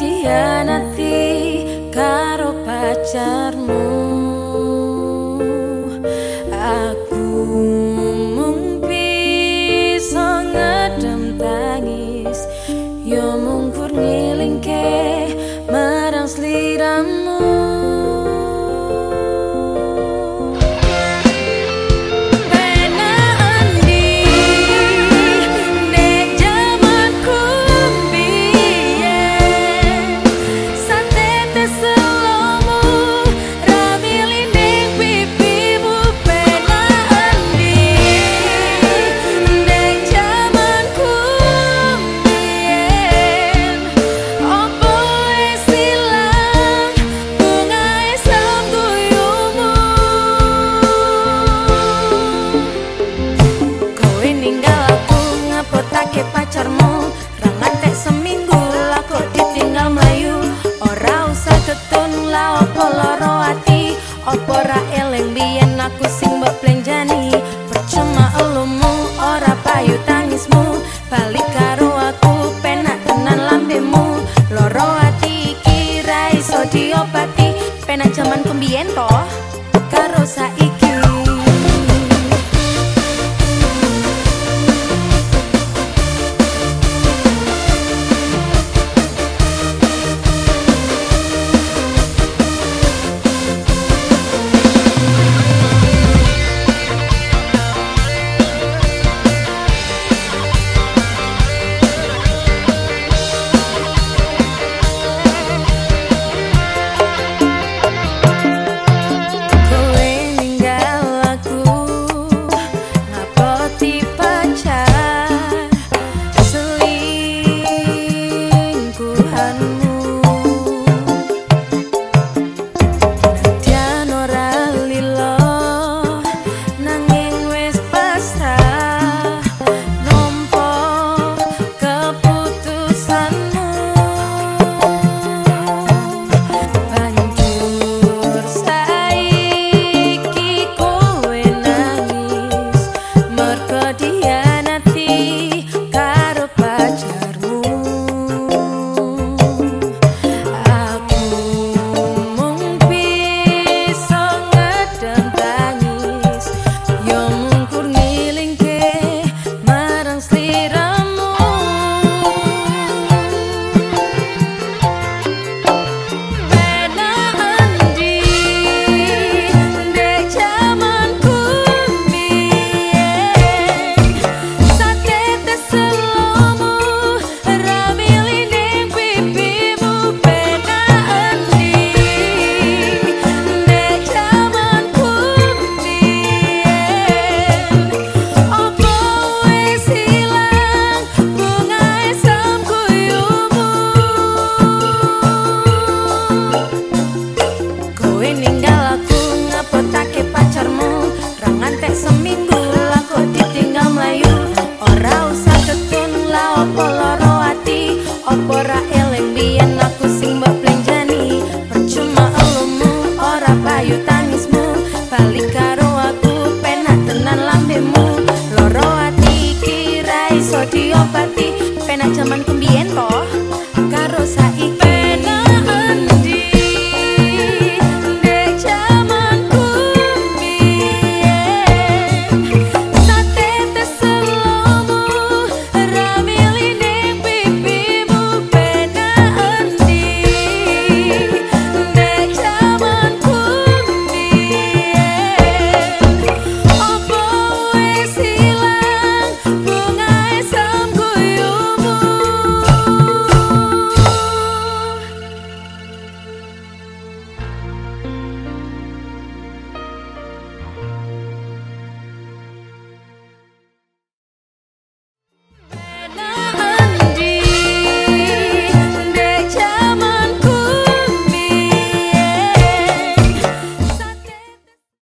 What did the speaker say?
dianati karo pacarmu sedetun la opo loro ati? Opo ra eleng biyen aku sing beplenjani percuma elumu ora payu tangismu. Balik karo aku penak tenan lambemu. Loro ati iki ra iso diobati. Penak jaman kumbien toh zaman kumbien toh